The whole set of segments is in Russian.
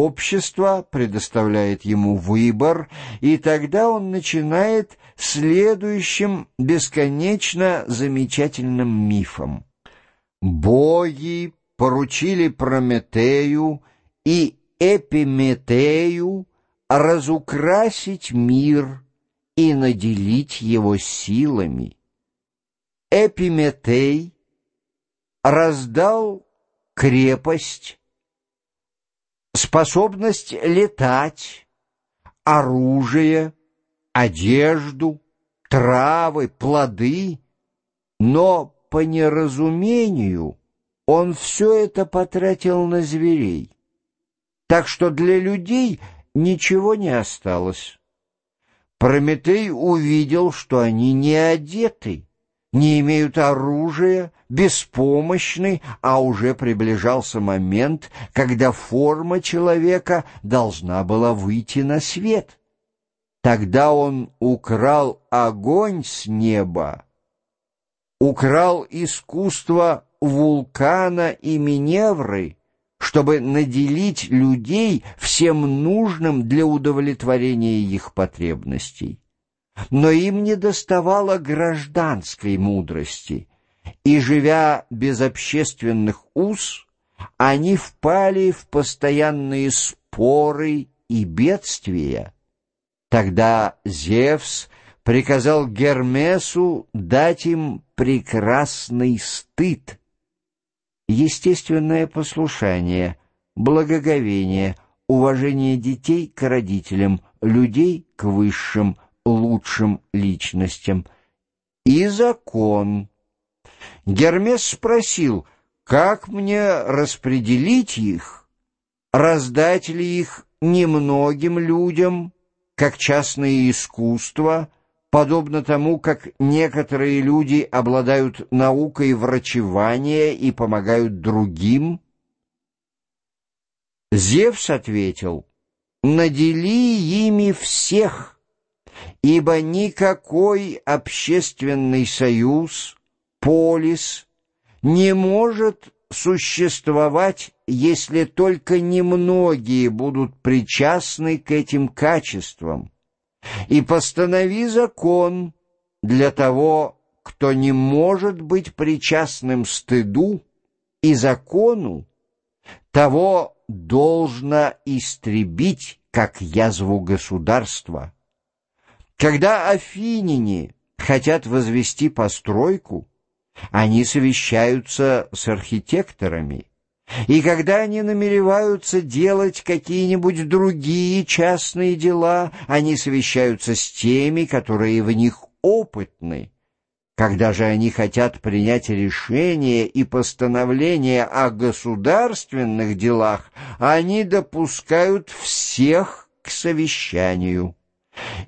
общество предоставляет ему выбор, и тогда он начинает следующим бесконечно замечательным мифом. Боги поручили Прометею и Эпиметею разукрасить мир и наделить его силами. Эпиметей раздал крепость, способность летать, оружие, одежду, травы, плоды, но по неразумению он все это потратил на зверей, так что для людей ничего не осталось. Прометей увидел, что они не одеты, не имеют оружия, беспомощны, а уже приближался момент, когда форма человека должна была выйти на свет. Тогда он украл огонь с неба, украл искусство вулкана и Миневры, чтобы наделить людей всем нужным для удовлетворения их потребностей. Но им не доставало гражданской мудрости, и, живя без общественных уз, они впали в постоянные споры и бедствия. Тогда Зевс приказал Гермесу дать им прекрасный стыд — естественное послушание, благоговение, уважение детей к родителям, людей к высшим, лучшим личностям. И закон. Гермес спросил, как мне распределить их, раздать ли их немногим людям, как частное искусство — подобно тому, как некоторые люди обладают наукой врачевания и помогают другим? Зевс ответил, «Надели ими всех, ибо никакой общественный союз, полис не может существовать, если только немногие будут причастны к этим качествам и постанови закон для того, кто не может быть причастным стыду и закону, того должно истребить, как язву государства. Когда афиняне хотят возвести постройку, они совещаются с архитекторами, и когда они намереваются делать какие-нибудь другие частные дела, они совещаются с теми, которые в них опытны. Когда же они хотят принять решение и постановление о государственных делах, они допускают всех к совещанию.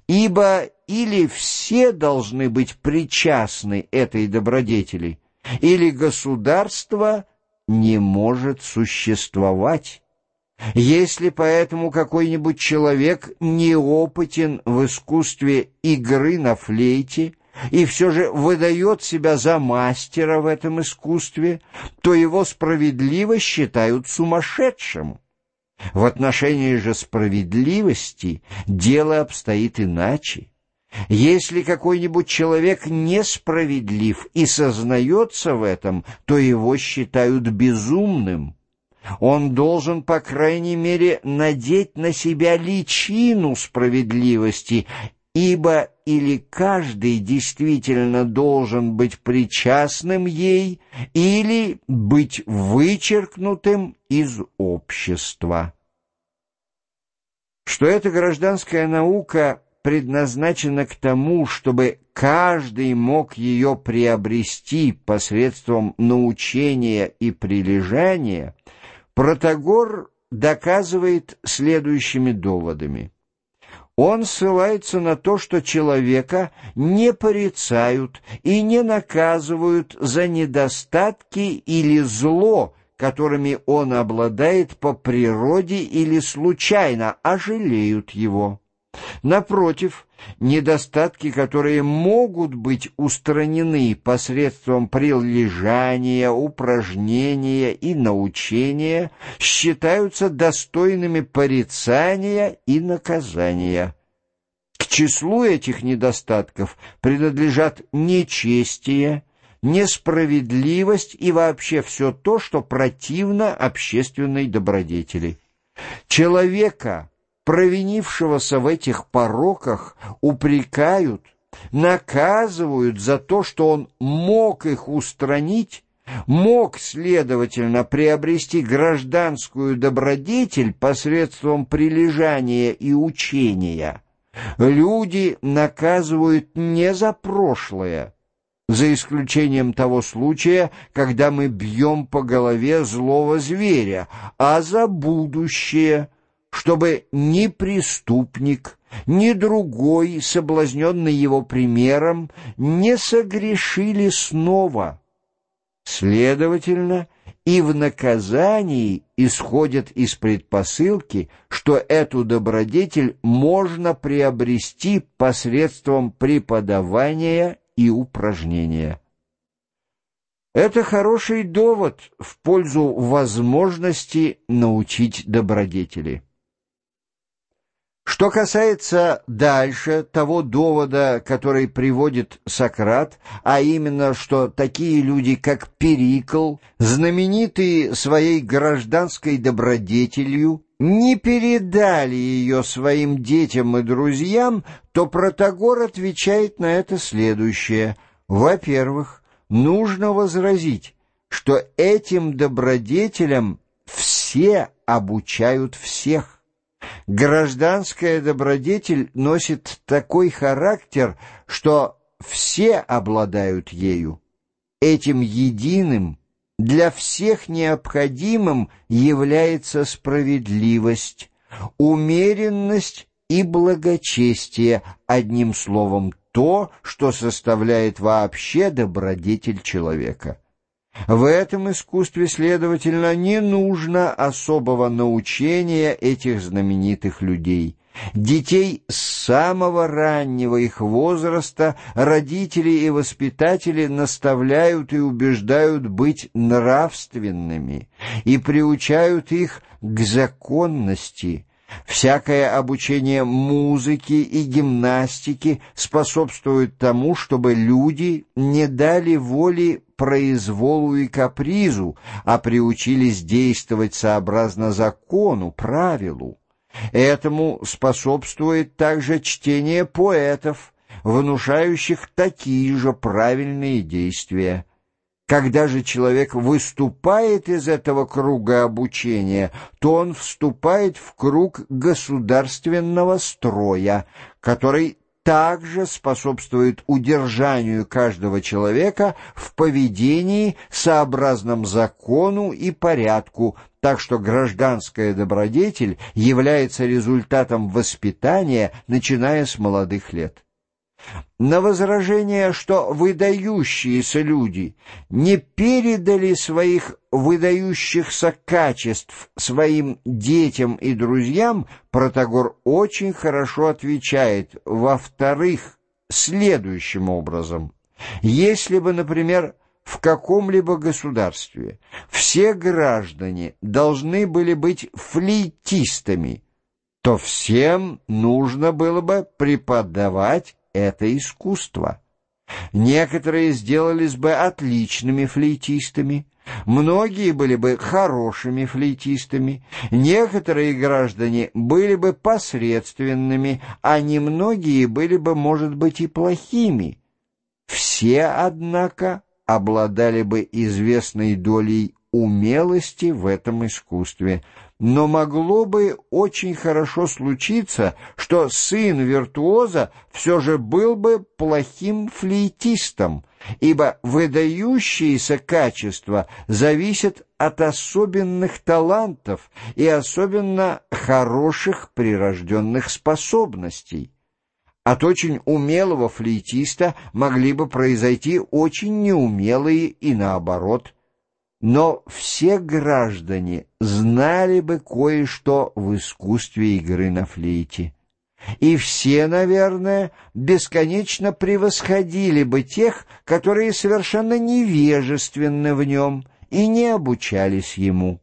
Ибо или все должны быть причастны этой добродетели, или государство – не может существовать. Если поэтому какой-нибудь человек неопытен в искусстве игры на флейте и все же выдает себя за мастера в этом искусстве, то его справедливо считают сумасшедшим. В отношении же справедливости дело обстоит иначе. Если какой-нибудь человек несправедлив и сознается в этом, то его считают безумным. Он должен, по крайней мере, надеть на себя личину справедливости, ибо или каждый действительно должен быть причастным ей, или быть вычеркнутым из общества. Что эта гражданская наука предназначена к тому, чтобы каждый мог ее приобрести посредством научения и прилежания, Протагор доказывает следующими доводами. Он ссылается на то, что человека не порицают и не наказывают за недостатки или зло, которыми он обладает по природе или случайно, а жалеют его. Напротив, недостатки, которые могут быть устранены посредством прилежания, упражнения и научения, считаются достойными порицания и наказания. К числу этих недостатков принадлежат нечестие, несправедливость и вообще все то, что противно общественной добродетели. Человека, провинившегося в этих пороках, упрекают, наказывают за то, что он мог их устранить, мог, следовательно, приобрести гражданскую добродетель посредством прилежания и учения. Люди наказывают не за прошлое, за исключением того случая, когда мы бьем по голове злого зверя, а за будущее, чтобы ни преступник, ни другой, соблазненный его примером, не согрешили снова. Следовательно, и в наказании исходят из предпосылки, что эту добродетель можно приобрести посредством преподавания и упражнения. Это хороший довод в пользу возможности научить добродетели. Что касается дальше того довода, который приводит Сократ, а именно, что такие люди, как Перикл, знаменитые своей гражданской добродетелью, не передали ее своим детям и друзьям, то Протагор отвечает на это следующее. Во-первых, нужно возразить, что этим добродетелям все обучают всех. Гражданская добродетель носит такой характер, что все обладают ею. Этим единым, для всех необходимым является справедливость, умеренность и благочестие, одним словом, то, что составляет вообще добродетель человека. В этом искусстве, следовательно, не нужно особого научения этих знаменитых людей. Детей с самого раннего их возраста родители и воспитатели наставляют и убеждают быть нравственными и приучают их к законности, Всякое обучение музыке и гимнастике способствует тому, чтобы люди не дали воли произволу и капризу, а приучились действовать сообразно закону, правилу. Этому способствует также чтение поэтов, внушающих такие же правильные действия. Когда же человек выступает из этого круга обучения, то он вступает в круг государственного строя, который также способствует удержанию каждого человека в поведении сообразном закону и порядку, так что гражданская добродетель является результатом воспитания, начиная с молодых лет. На возражение, что выдающиеся люди не передали своих выдающихся качеств своим детям и друзьям, Протагор очень хорошо отвечает, во-вторых, следующим образом. Если бы, например, в каком-либо государстве все граждане должны были быть флейтистами, то всем нужно было бы преподавать это искусство. Некоторые сделались бы отличными флейтистами, многие были бы хорошими флейтистами, некоторые граждане были бы посредственными, а немногие были бы, может быть, и плохими. Все, однако, обладали бы известной долей умелости в этом искусстве — но могло бы очень хорошо случиться, что сын виртуоза все же был бы плохим флейтистом, ибо выдающиеся качества зависят от особенных талантов и особенно хороших прирожденных способностей. От очень умелого флейтиста могли бы произойти очень неумелые и наоборот но все граждане знали бы кое-что в искусстве игры на флейте. и все, наверное, бесконечно превосходили бы тех, которые совершенно невежественны в нем и не обучались ему.